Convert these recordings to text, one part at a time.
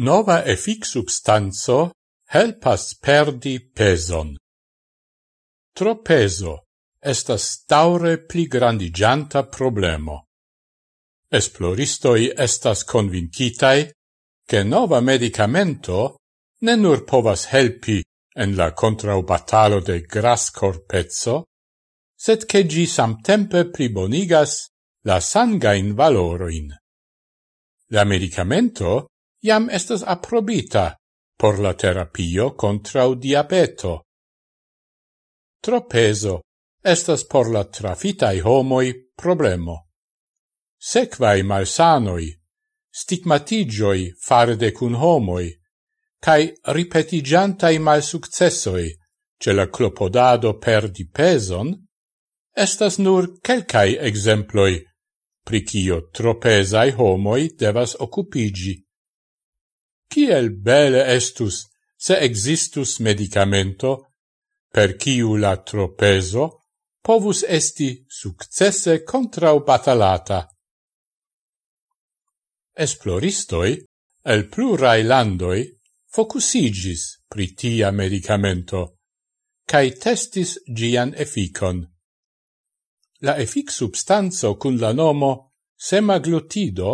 nova effic substanzo helpas perdi peson. Tro peso estas taure pli grandigianta problemo. Esploristoi estas convincitai che nova medicamento ne nur povas helpi en la contraubatalo de gras corpezzo, sed che gi samtempe plibonigas la sangain valoroin. La medicamento jam estas aprobita por la terapio contrau diabeto. Tropezo estas por la trafitai homoi problemo. Sequai malsanoi, stigmatigioi farde cun homoi, cae ripetigiantai malsuccessoi ce la clopodado perdi peson, estas nur quelcae exemploi pri cio tropesai homoi devas occupigi. Ciel bele estus se existus medicamento per ciu la tropezo povus esti successe contrau batalata. Esploristoi el plurai landoi focusigis pri tia medicamento, cae testis gian efficon. La effic substanzo cun la nomo semaglutido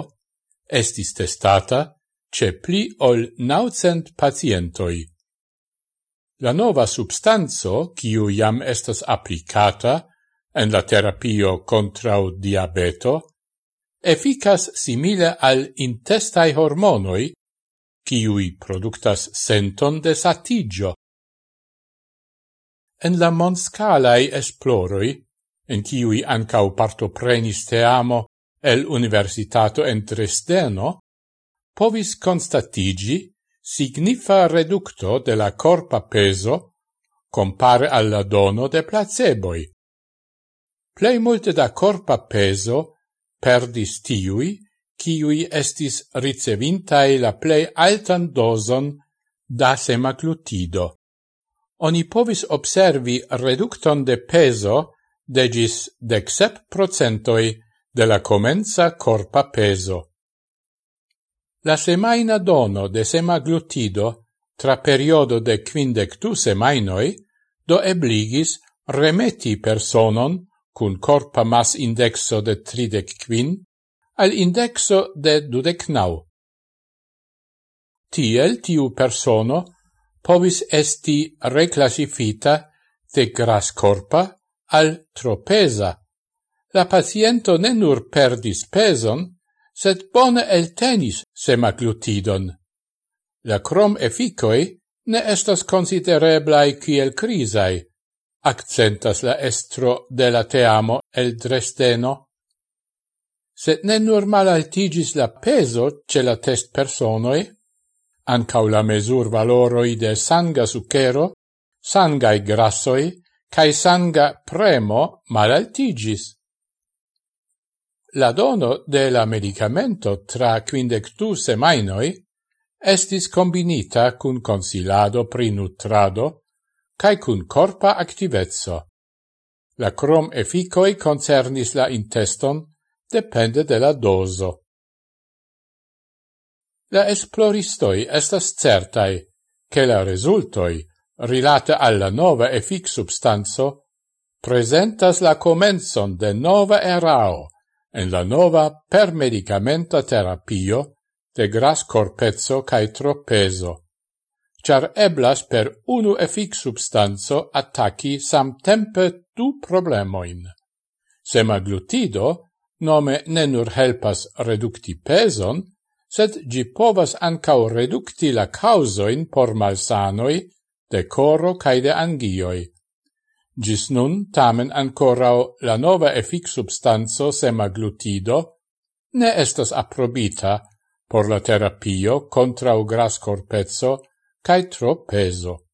estis testata ce pli ol naucent pacientoi. La nova substanzo, kiu jam estas applicata en la terapio contrau diabeto, efficas simile al intestai hormonoi, kiui productas senton de satigio. En la monscalai esploroi, en kiui ancau partoprenis teamo el Universitato en Dresdeno, povis constatigi signifa reducto de la corpa peso compare alla dono de placeboi. Plei multe da corpa peso perdis tiui, kiui estis ricevintai la plei altan doson da semaglutido. Oni povis observi reducton de peso de gis decep procentoi de la comenza corpa peso. La semaina dono de semaglutido tra periodo de quindectu semainoi do ebligis remeti personon cun corpa mas indexo de tridec quin al indexo de dudecnau. Tiel tiu persono povis esti reclassifita de gras corpa al tropesa. La paciento ne nur perdis peson, sed bone eltenis semaglutidon. La crom efficoi ne estas considereblai kiel crisai, accentas la estro de la teamo el Dresdeno. Sed ne nur mal altigis la peso ce la test personoi, ancau la mesur valoroi de sanga sucero, sangai grassoi, cae sanga premo mal altigis. La dono de la medicamento tra quindectu semainoi estis combinita cun consilado pri nutrado cae cun corpa activezzo. La crom efficoi concernis la inteston depende de la doso. La esploristoi estas certai che la resultoi rilate alla nova effic substanzo presentas la comenzon de nova erao en la nova per medicamenta terapio de gras corpezzo cae tropezo, char eblas per unu effic substanzo attacchi samtempe du problemoin. Semaglutido nome ne nur helpas reducti peson, sed gi povas ancau reducti la causoin por malsanoi de coro cae de angioi, Gis nun tamen ancorau la nova effic substanzo semaglutido ne estas approbita por la terapio contra u gras corpezzo cae tro peso.